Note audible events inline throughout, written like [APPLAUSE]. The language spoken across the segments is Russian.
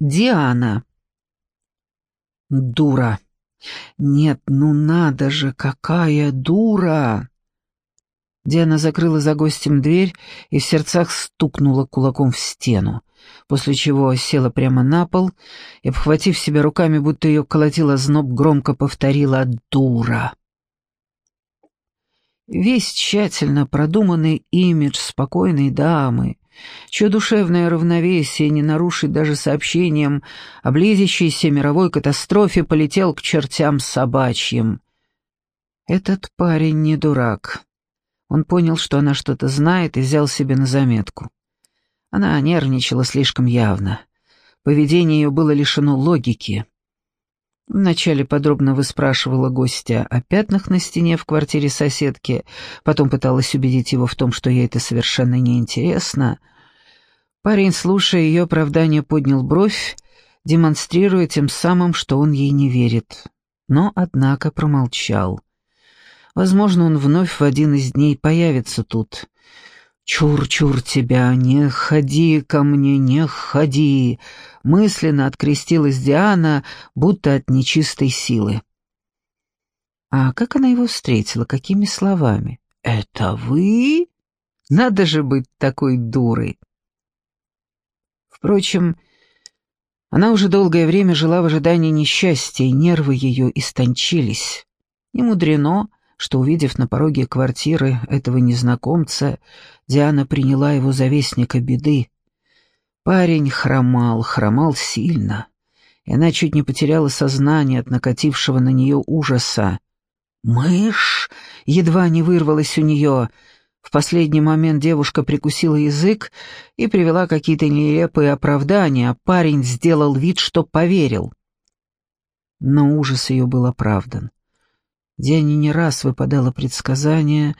Диана. Дура. Нет, ну надо же, какая дура! Диана закрыла за гостем дверь и в сердцах стукнула кулаком в стену, после чего села прямо на пол и, обхватив себя руками, будто ее колотила зноб, громко повторила «дура». Весь тщательно продуманный имидж спокойной дамы, чье душевное равновесие не нарушить даже сообщением о близящейся мировой катастрофе, полетел к чертям собачьим. Этот парень не дурак. Он понял, что она что-то знает, и взял себе на заметку. Она нервничала слишком явно. Поведение ее было лишено логики. Вначале подробно выспрашивала гостя о пятнах на стене в квартире соседки, потом пыталась убедить его в том, что ей это совершенно неинтересно. Парень, слушая ее оправдание, поднял бровь, демонстрируя тем самым, что он ей не верит. Но, однако, промолчал. Возможно, он вновь в один из дней появится тут. «Чур-чур тебя, не ходи ко мне, не ходи!» Мысленно открестилась Диана, будто от нечистой силы. А как она его встретила, какими словами? «Это вы? Надо же быть такой дурой!» Впрочем, она уже долгое время жила в ожидании несчастья, и нервы ее истончились. Не мудрено, что, увидев на пороге квартиры этого незнакомца, Диана приняла его за вестника беды. Парень хромал, хромал сильно, и она чуть не потеряла сознание от накатившего на нее ужаса. «Мышь!» — едва не вырвалась у нее. В последний момент девушка прикусила язык и привела какие-то нелепые оправдания, а парень сделал вид, что поверил. Но ужас ее был оправдан. Диане не раз выпадало предсказание,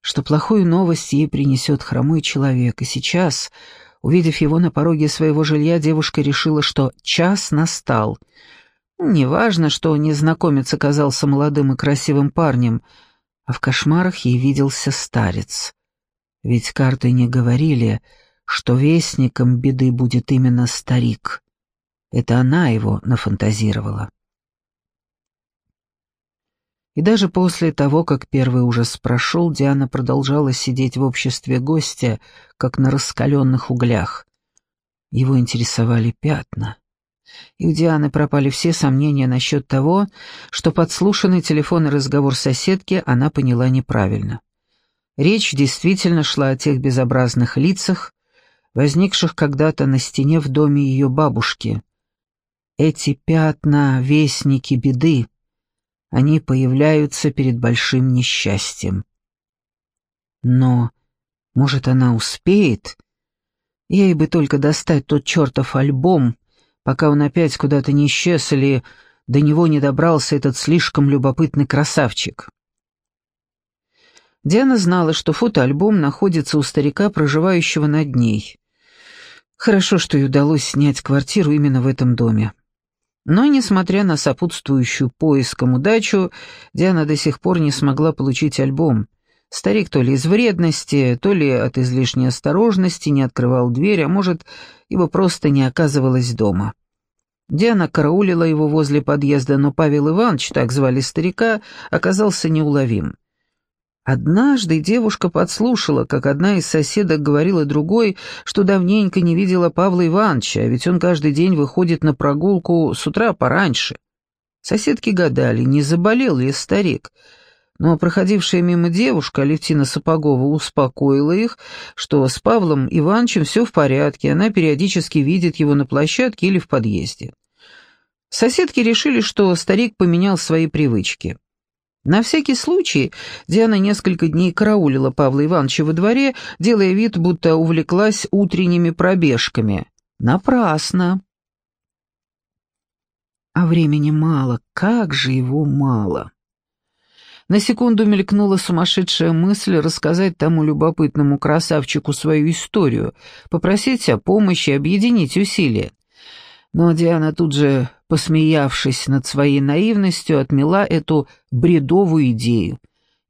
что плохую новость ей принесет хромой человек, и сейчас, увидев его на пороге своего жилья, девушка решила, что час настал. Неважно, что незнакомец оказался молодым и красивым парнем, а в кошмарах ей виделся старец. Ведь карты не говорили, что вестником беды будет именно старик. Это она его нафантазировала. И даже после того, как первый ужас прошел, Диана продолжала сидеть в обществе гостя, как на раскаленных углях. Его интересовали пятна. И у Дианы пропали все сомнения насчет того, что подслушанный телефонный разговор соседки она поняла неправильно. Речь действительно шла о тех безобразных лицах, возникших когда-то на стене в доме ее бабушки. Эти пятна — вестники беды, они появляются перед большим несчастьем. Но, может, она успеет? Ей бы только достать тот чертов альбом, пока он опять куда-то не исчез или до него не добрался этот слишком любопытный красавчик. Диана знала, что фотоальбом находится у старика, проживающего над ней. Хорошо, что ей удалось снять квартиру именно в этом доме. Но, несмотря на сопутствующую поиском удачу, Диана до сих пор не смогла получить альбом. Старик то ли из вредности, то ли от излишней осторожности не открывал дверь, а может, его просто не оказывалось дома. Диана караулила его возле подъезда, но Павел Иванович, так звали старика, оказался неуловим. Однажды девушка подслушала, как одна из соседок говорила другой, что давненько не видела Павла Ивановича, ведь он каждый день выходит на прогулку с утра пораньше. Соседки гадали, не заболел ли старик, но проходившая мимо девушка, Алевтина Сапогова, успокоила их, что с Павлом Ивановичем все в порядке, она периодически видит его на площадке или в подъезде. Соседки решили, что старик поменял свои привычки. На всякий случай Диана несколько дней караулила Павла Ивановича во дворе, делая вид, будто увлеклась утренними пробежками. Напрасно. А времени мало, как же его мало. На секунду мелькнула сумасшедшая мысль рассказать тому любопытному красавчику свою историю, попросить о помощи, объединить усилия. Но Диана тут же посмеявшись над своей наивностью, отмела эту бредовую идею.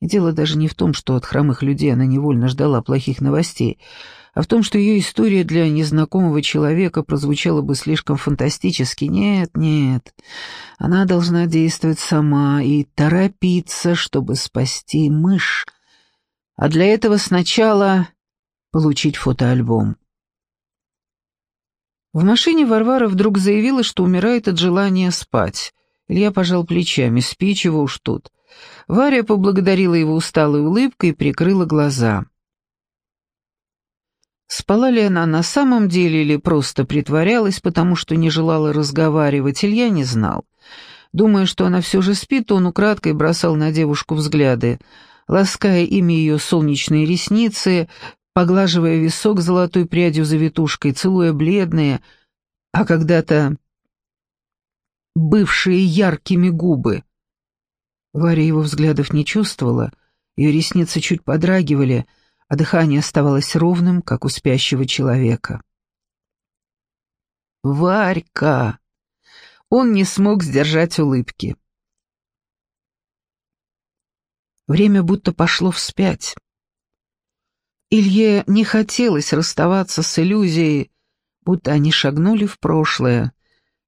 И дело даже не в том, что от хромых людей она невольно ждала плохих новостей, а в том, что ее история для незнакомого человека прозвучала бы слишком фантастически. Нет, нет, она должна действовать сама и торопиться, чтобы спасти мышь. А для этого сначала получить фотоальбом. В машине Варвара вдруг заявила, что умирает от желания спать. Илья пожал плечами, спи, чего уж тут. Варя поблагодарила его усталой улыбкой и прикрыла глаза. Спала ли она на самом деле или просто притворялась, потому что не желала разговаривать, Илья не знал. Думая, что она все же спит, он украдкой бросал на девушку взгляды, лаская ими ее солнечные ресницы, поглаживая висок золотой прядью завитушкой, целуя бледные, а когда-то бывшие яркими губы. Варя его взглядов не чувствовала, ее ресницы чуть подрагивали — а дыхание оставалось ровным, как у спящего человека. «Варька!» Он не смог сдержать улыбки. Время будто пошло вспять. Илье не хотелось расставаться с иллюзией, будто они шагнули в прошлое,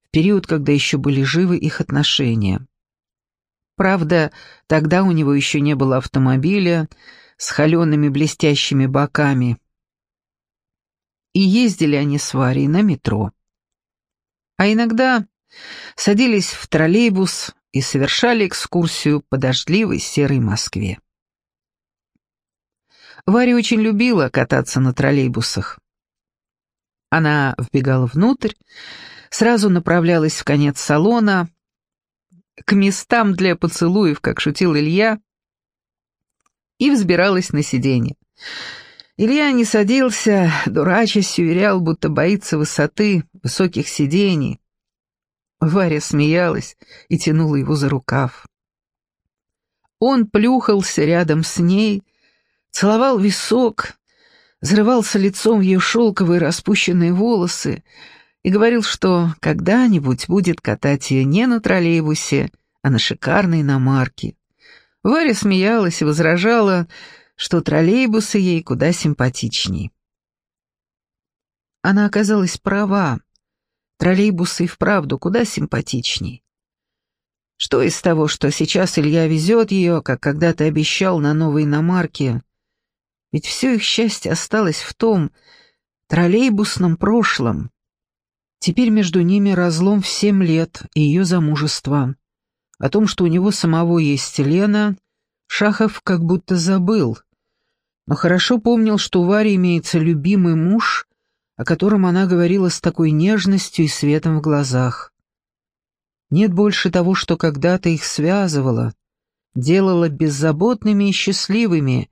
в период, когда еще были живы их отношения. Правда, тогда у него еще не было автомобиля, с холеными блестящими боками. И ездили они с Варей на метро. А иногда садились в троллейбус и совершали экскурсию по дождливой серой Москве. Варя очень любила кататься на троллейбусах. Она вбегала внутрь, сразу направлялась в конец салона, к местам для поцелуев, как шутил Илья, и взбиралась на сиденье. Илья не садился, дурачась, уверял, будто боится высоты, высоких сидений. Варя смеялась и тянула его за рукав. Он плюхался рядом с ней, целовал висок, зарывался лицом в ее шелковые распущенные волосы и говорил, что когда-нибудь будет катать ее не на троллейбусе, а на шикарной иномарке. Варя смеялась и возражала, что троллейбусы ей куда симпатичней. Она оказалась права. Троллейбусы и вправду куда симпатичней. Что из того, что сейчас Илья везет ее, как когда-то обещал на новой иномарке? Ведь все их счастье осталось в том троллейбусном прошлом. Теперь между ними разлом в семь лет и ее замужество. О том, что у него самого есть Лена, Шахов как будто забыл, но хорошо помнил, что у Вари имеется любимый муж, о котором она говорила с такой нежностью и светом в глазах. Нет больше того, что когда-то их связывало, делало беззаботными и счастливыми.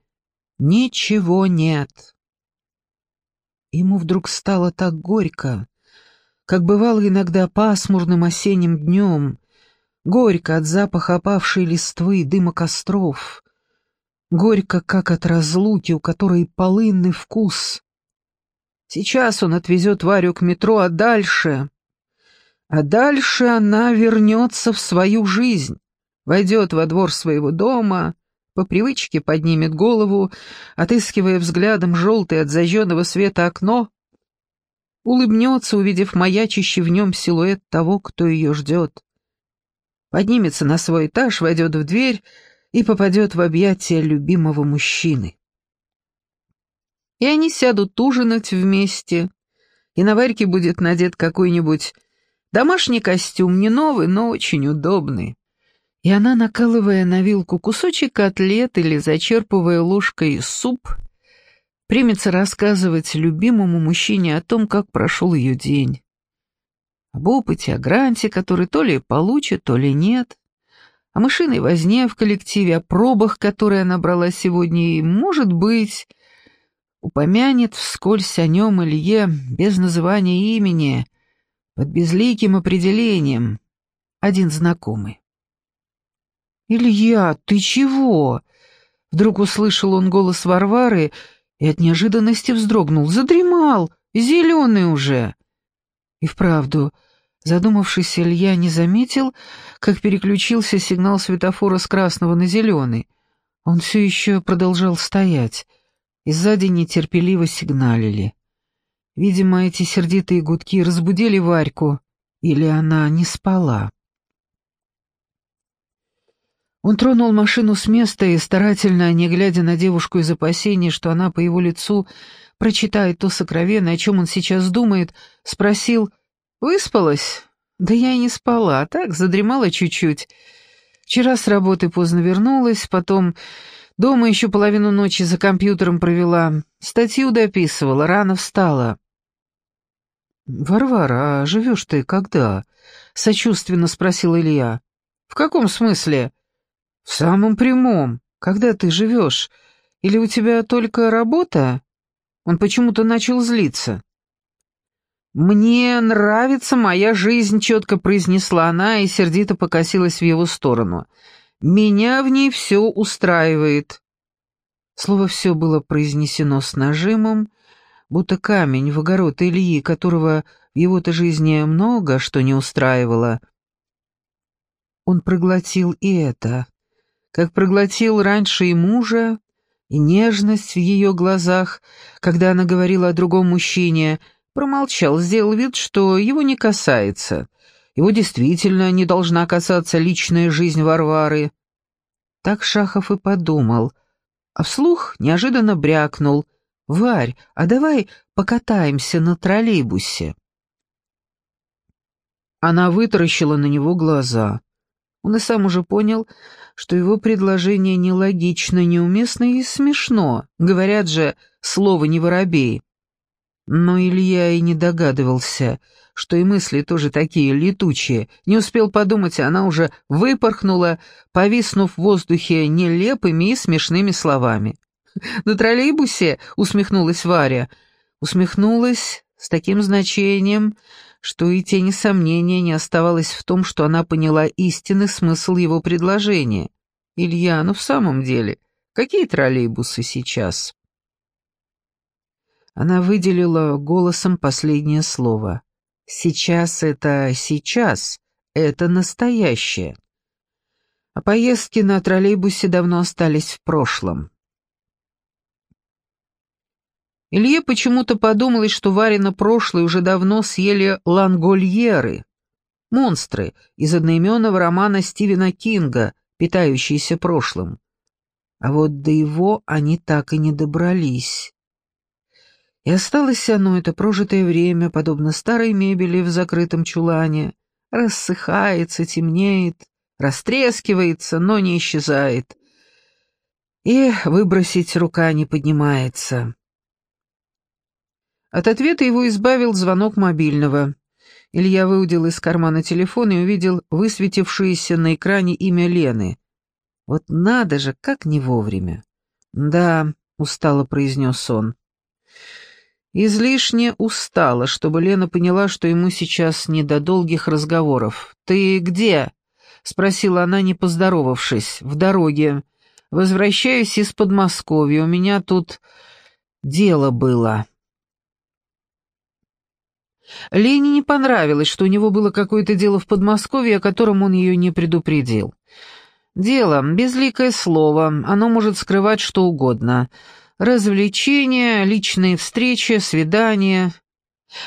Ничего нет. Ему вдруг стало так горько, как бывало иногда пасмурным осенним днем, Горько от запаха опавшей листвы, дыма костров. Горько, как от разлуки, у которой полынный вкус. Сейчас он отвезет Варю к метро, а дальше... А дальше она вернется в свою жизнь, войдет во двор своего дома, по привычке поднимет голову, отыскивая взглядом желтое от зажженного света окно, улыбнется, увидев маячащий в нем силуэт того, кто ее ждет поднимется на свой этаж, войдет в дверь и попадет в объятия любимого мужчины. И они сядут ужинать вместе, и на Варьке будет надет какой-нибудь домашний костюм, не новый, но очень удобный. И она, накалывая на вилку кусочек котлет или зачерпывая ложкой суп, примется рассказывать любимому мужчине о том, как прошел ее день. Об опыте, о гранте, который то ли получит, то ли нет, о мышиной возне в коллективе, о пробах, которые она брала сегодня, и, может быть, упомянет вскользь о нем Илье без называния имени, под безликим определением, один знакомый. «Илья, ты чего?» Вдруг услышал он голос Варвары и от неожиданности вздрогнул. «Задремал! Зеленый уже!» И вправду, задумавшись, Илья не заметил, как переключился сигнал светофора с красного на зеленый. Он все еще продолжал стоять. и сзади нетерпеливо сигналили. Видимо, эти сердитые гудки разбудили Варьку, или она не спала. Он тронул машину с места и, старательно, не глядя на девушку из опасений, что она по его лицу прочитает то сокровенное, о чем он сейчас думает, спросил «Выспалась?» «Да я и не спала, так, задремала чуть-чуть. Вчера с работы поздно вернулась, потом дома еще половину ночи за компьютером провела, статью дописывала, рано встала». «Варвара, а живешь ты когда?» — сочувственно спросил Илья. «В каком смысле?» «В самом прямом. Когда ты живешь? Или у тебя только работа?» Он почему-то начал злиться. «Мне нравится моя жизнь», — четко произнесла она и сердито покосилась в его сторону. «Меня в ней все устраивает». Слово «все» было произнесено с нажимом, будто камень в огород Ильи, которого в его-то жизни много что не устраивало. Он проглотил и это, как проглотил раньше и мужа, и нежность в ее глазах, когда она говорила о другом мужчине, промолчал, сделал вид, что его не касается. Его действительно не должна касаться личная жизнь Варвары. Так Шахов и подумал, а вслух неожиданно брякнул — «Варь, а давай покатаемся на троллейбусе». Она вытаращила на него глаза. Он и сам уже понял, что его предложение нелогично, неуместно и смешно. Говорят же, слово не воробей. Но Илья и не догадывался, что и мысли тоже такие летучие. Не успел подумать, она уже выпорхнула, повиснув в воздухе нелепыми и смешными словами. [LAUGHS] «На троллейбусе?» — усмехнулась Варя. Усмехнулась с таким значением, что и тени сомнения не оставалось в том, что она поняла истинный смысл его предложения. «Илья, ну в самом деле, какие троллейбусы сейчас?» Она выделила голосом последнее слово. «Сейчас это сейчас, это настоящее». А поездки на троллейбусе давно остались в прошлом. Илье почему-то подумалось, что Варина прошлое уже давно съели лангольеры, монстры из одноименного романа Стивена Кинга, питающиеся прошлым. А вот до его они так и не добрались. И осталось оно, это прожитое время, подобно старой мебели в закрытом чулане, рассыхается, темнеет, растрескивается, но не исчезает. И выбросить рука не поднимается. От ответа его избавил звонок мобильного. Илья выудил из кармана телефон и увидел высветившееся на экране имя Лены. «Вот надо же, как не вовремя!» «Да», — устало произнес он. Излишне устала, чтобы Лена поняла, что ему сейчас не до долгих разговоров. «Ты где?» — спросила она, не поздоровавшись. «В дороге. Возвращаюсь из Подмосковья. У меня тут дело было». Лене не понравилось, что у него было какое-то дело в Подмосковье, о котором он ее не предупредил. Дело, безликое слово, оно может скрывать что угодно. Развлечения, личные встречи, свидания.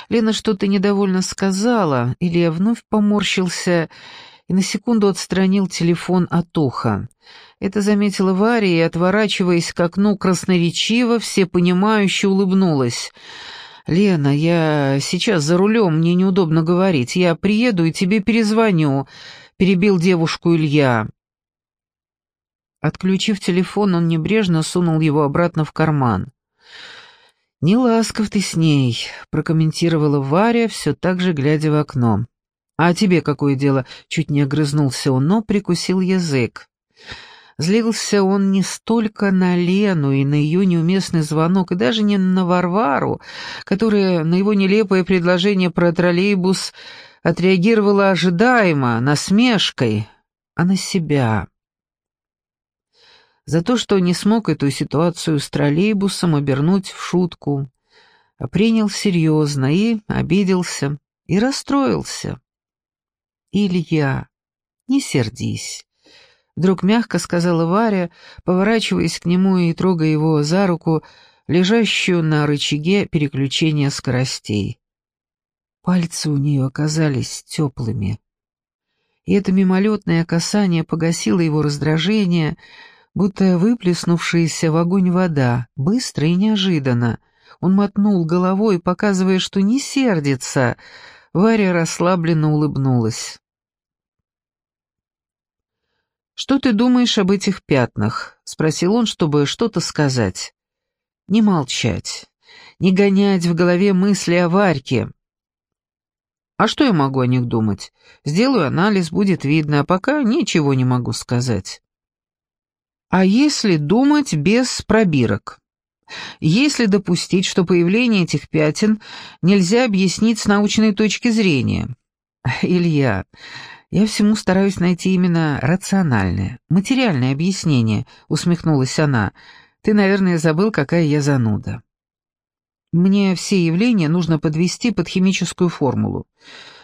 Лена что-то недовольно сказала, Илья вновь поморщился и на секунду отстранил телефон от уха. Это заметила Варя и, отворачиваясь к окну красноречиво, всепонимающе улыбнулась — «Лена, я сейчас за рулем, мне неудобно говорить. Я приеду и тебе перезвоню», — перебил девушку Илья. Отключив телефон, он небрежно сунул его обратно в карман. «Не ласков ты с ней», — прокомментировала Варя, все так же глядя в окно. «А тебе какое дело?» — чуть не огрызнулся он, но прикусил язык. Злился он не столько на Лену и на ее неуместный звонок, и даже не на Варвару, которая на его нелепое предложение про троллейбус отреагировала ожидаемо, насмешкой, а на себя. За то, что не смог эту ситуацию с троллейбусом обернуть в шутку, а принял серьезно и обиделся, и расстроился. «Илья, не сердись». Вдруг мягко сказала Варя, поворачиваясь к нему и трогая его за руку, лежащую на рычаге переключения скоростей. Пальцы у нее оказались теплыми. И это мимолетное касание погасило его раздражение, будто выплеснувшаяся в огонь вода, быстро и неожиданно. Он мотнул головой, показывая, что не сердится. Варя расслабленно улыбнулась. «Что ты думаешь об этих пятнах?» — спросил он, чтобы что-то сказать. «Не молчать, не гонять в голове мысли о Варьке. А что я могу о них думать? Сделаю анализ, будет видно, а пока ничего не могу сказать. А если думать без пробирок? Если допустить, что появление этих пятен нельзя объяснить с научной точки зрения? Илья, я всему стараюсь найти именно рациональное, материальное объяснение, усмехнулась она. Ты, наверное, забыл, какая я зануда. Мне все явления нужно подвести под химическую формулу.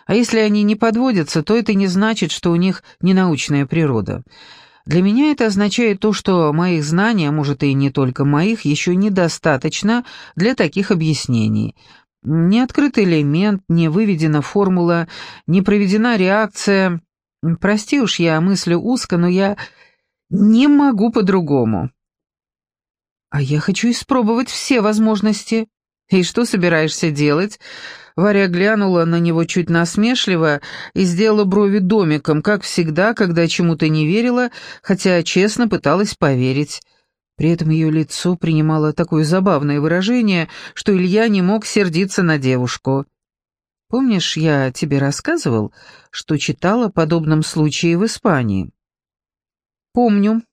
А если они не подводятся, то это не значит, что у них ненаучная природа. Для меня это означает то, что моих знаний, а может и не только моих, еще недостаточно для таких объяснений. Не открыт элемент, не выведена формула, не проведена реакция. Прости уж, я мыслю узко, но я не могу по-другому. А я хочу испробовать все возможности. «И что собираешься делать?» Варя глянула на него чуть насмешливо и сделала брови домиком, как всегда, когда чему-то не верила, хотя честно пыталась поверить. При этом ее лицо принимало такое забавное выражение, что Илья не мог сердиться на девушку. «Помнишь, я тебе рассказывал, что читала о подобном случае в Испании?» «Помню»,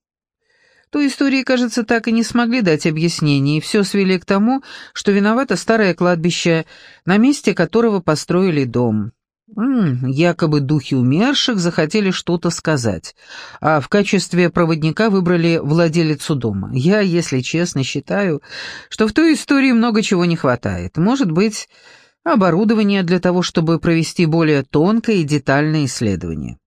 той истории, кажется, так и не смогли дать объяснений, и все свели к тому, что виновато старое кладбище, на месте которого построили дом. Якобы духи умерших захотели что-то сказать, а в качестве проводника выбрали владелицу дома. Я, если честно, считаю, что в той истории много чего не хватает. Может быть, оборудование для того, чтобы провести более тонкое и детальное исследование.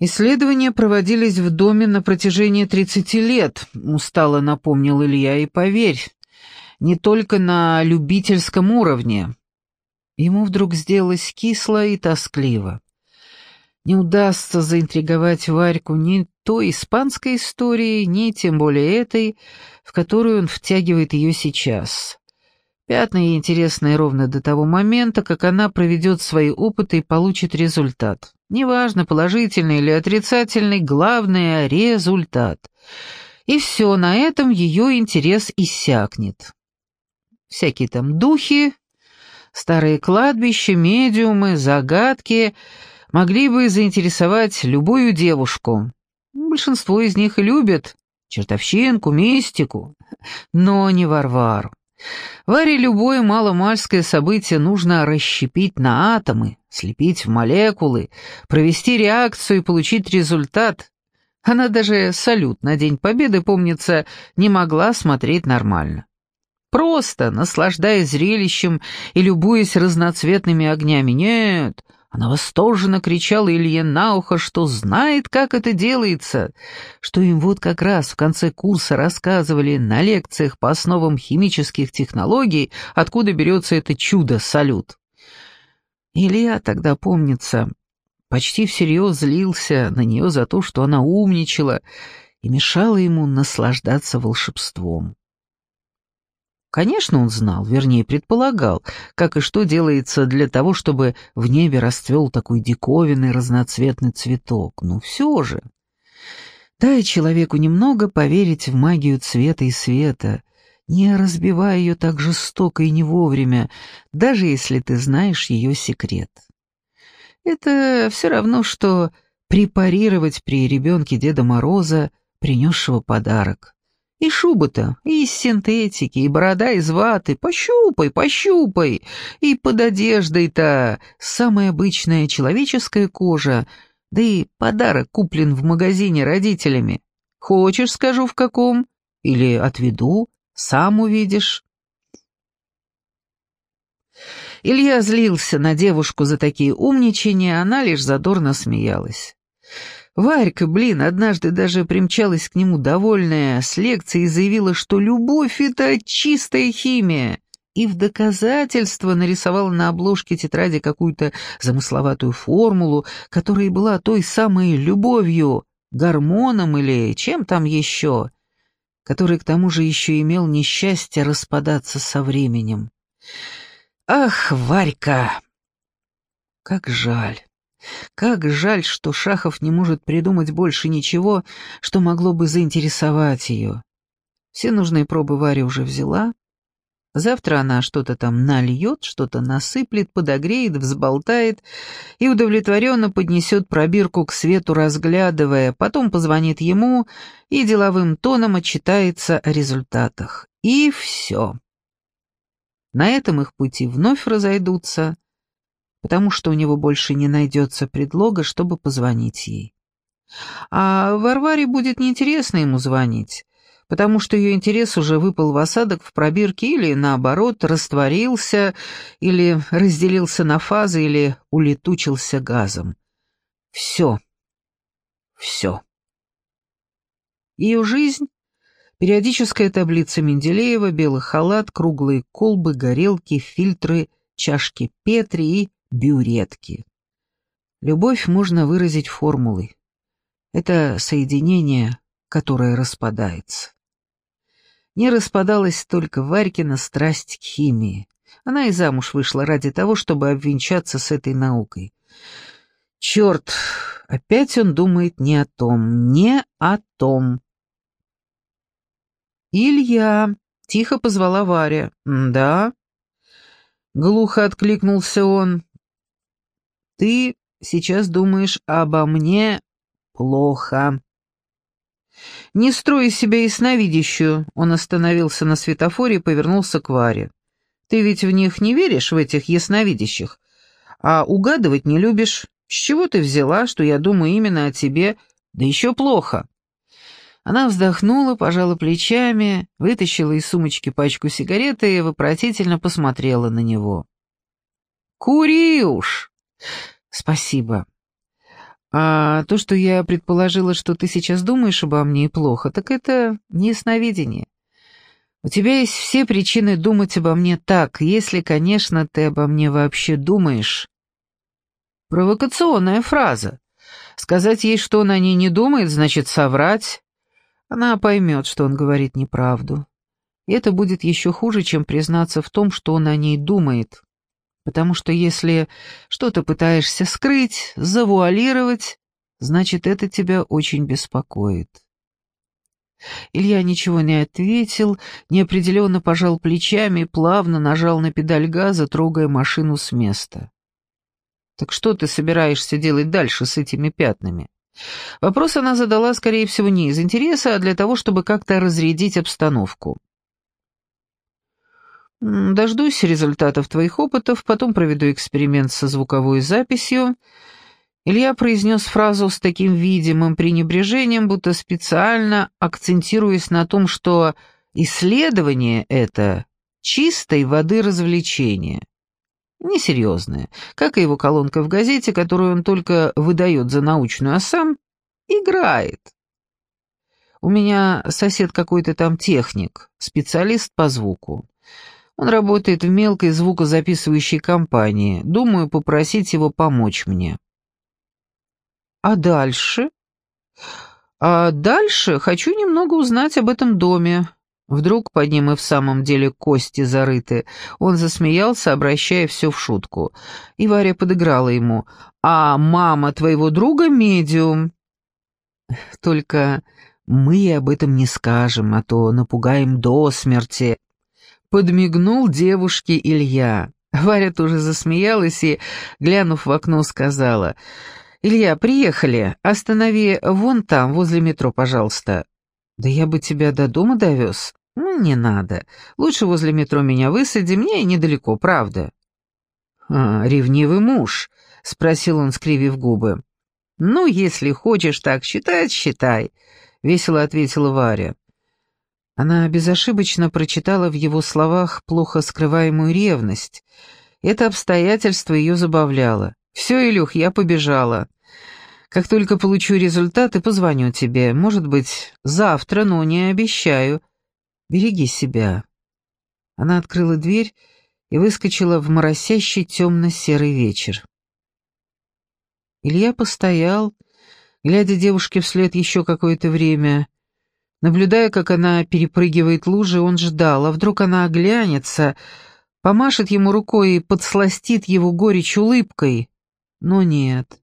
Исследования проводились в доме на протяжении 30 лет, устало напомнил Илья, и поверь, не только на любительском уровне. Ему вдруг сделалось кисло и тоскливо. Не удастся заинтриговать Варьку ни той испанской историей, ни тем более этой, в которую он втягивает ее сейчас. Пятна ей интересны ровно до того момента, как она проведет свои опыты и получит результат. Неважно, положительный или отрицательный, главное — результат. И все, на этом ее интерес иссякнет. Всякие там духи, старые кладбища, медиумы, загадки могли бы заинтересовать любую девушку. Большинство из них и любят чертовщинку, мистику, но не Варвару. Варе любое маломальское событие нужно расщепить на атомы, слепить в молекулы, провести реакцию и получить результат. Она даже салют на День Победы, помнится, не могла смотреть нормально. Просто, наслаждаясь зрелищем и любуясь разноцветными огнями. Нет, она восторженно кричала Илье на ухо, что знает, как это делается, что им вот как раз в конце курса рассказывали на лекциях по основам химических технологий, откуда берется это чудо-салют. Илья тогда, помнится, почти всерьез злился на нее за то, что она умничала и мешала ему наслаждаться волшебством. Конечно, он знал, вернее, предполагал, как и что делается для того, чтобы в небе расцвел такой диковинный разноцветный цветок. Но все же... Дай человеку немного поверить в магию цвета и света, не разбивая ее так жестоко и не вовремя, даже если ты знаешь ее секрет. Это все равно, что препарировать при ребенке Деда Мороза, принесшего подарок. И шуба-то из синтетики, и борода из ваты. Пощупай, пощупай. И под одеждой-то самая обычная человеческая кожа. Да и подарок куплен в магазине родителями. Хочешь, скажу, в каком? Или отведу, сам увидишь. Илья злился на девушку за такие умничания, она лишь задорно смеялась. Варька, блин, однажды даже примчалась к нему довольная с лекции и заявила, что любовь — это чистая химия, и в доказательство нарисовала на обложке тетради какую-то замысловатую формулу, которая была той самой любовью, гормоном или чем там еще, который к тому же еще имел несчастье распадаться со временем. Ах, Варька! Как жаль! Как жаль, что Шахов не может придумать больше ничего, что могло бы заинтересовать ее. Все нужные пробы Варя уже взяла. Завтра она что-то там нальет, что-то насыплет, подогреет, взболтает и удовлетворенно поднесет пробирку к свету, разглядывая, потом позвонит ему и деловым тоном отчитается о результатах. И все. На этом их пути вновь разойдутся, потому что у него больше не найдется предлога, чтобы позвонить ей. А Варваре будет неинтересно ему звонить, потому что ее интерес уже выпал в осадок в пробирке или, наоборот, растворился, или разделился на фазы, или улетучился газом. Все. Все. Ее жизнь — периодическая таблица Менделеева, белый халат, круглые колбы, горелки, фильтры, чашки Петри и бюретки. Любовь можно выразить формулой. Это соединение, которое распадается. Не распадалась только Варькина страсть к химии. Она и замуж вышла ради того, чтобы обвенчаться с этой наукой. Черт, опять он думает не о том, не о том. «Илья!» — тихо позвала Варя. «Да?» Глухо откликнулся он. Ты сейчас думаешь обо мне плохо. Не строй из себя ясновидящую. Он остановился на светофоре и повернулся к Варе. Ты ведь в них не веришь, в этих ясновидящих, а угадывать не любишь. С чего ты взяла, что я думаю именно о тебе, да еще плохо?» Она вздохнула, пожала плечами, вытащила из сумочки пачку сигарет и вопросительно посмотрела на него. «Кури уж!» «Спасибо. А то, что я предположила, что ты сейчас думаешь обо мне плохо, так это не сновидение. У тебя есть все причины думать обо мне так, если, конечно, ты обо мне вообще думаешь». Провокационная фраза. Сказать ей, что он о ней не думает, значит соврать. Она поймет, что он говорит неправду. И это будет еще хуже, чем признаться в том, что он о ней думает потому что если что-то пытаешься скрыть, завуалировать, значит, это тебя очень беспокоит. Илья ничего не ответил, неопределенно пожал плечами и плавно нажал на педаль газа, трогая машину с места. «Так что ты собираешься делать дальше с этими пятнами?» Вопрос она задала, скорее всего, не из интереса, а для того, чтобы как-то разрядить обстановку. Дождусь результатов твоих опытов, потом проведу эксперимент со звуковой записью. Илья произнес фразу с таким видимым пренебрежением, будто специально акцентируясь на том, что исследование это чистой воды развлечение. Несерьезное, как и его колонка в газете, которую он только выдает за научную, а сам играет. У меня сосед какой-то там техник, специалист по звуку. Он работает в мелкой звукозаписывающей компании. Думаю, попросить его помочь мне. А дальше? А дальше хочу немного узнать об этом доме. Вдруг под ним и в самом деле кости зарыты. Он засмеялся, обращая все в шутку. И Варя подыграла ему. «А мама твоего друга медиум?» «Только мы об этом не скажем, а то напугаем до смерти», Подмигнул девушке Илья. Варя тоже засмеялась и, глянув в окно, сказала, «Илья, приехали. Останови вон там, возле метро, пожалуйста». «Да я бы тебя до дома довез». «Ну, не надо. Лучше возле метро меня высади, мне недалеко, правда». «А, ревнивый муж», — спросил он, скривив губы. «Ну, если хочешь так считать, считай», — весело ответила Варя. Она безошибочно прочитала в его словах плохо скрываемую ревность. Это обстоятельство ее забавляло. «Все, Илюх, я побежала. Как только получу результаты, позвоню тебе. Может быть, завтра, но не обещаю. Береги себя». Она открыла дверь и выскочила в моросящий темно-серый вечер. Илья постоял, глядя девушке вслед еще какое-то время. Наблюдая, как она перепрыгивает лужи, он ждал, а вдруг она оглянется, помашет ему рукой и подсластит его горечь улыбкой. Но нет.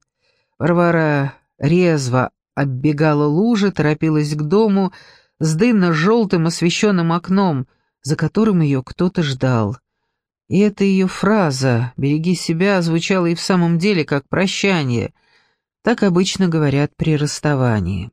Варвара резво оббегала лужи, торопилась к дому с дымно-желтым освещенным окном, за которым ее кто-то ждал. И эта ее фраза «береги себя» звучала и в самом деле как прощание. Так обычно говорят при расставании.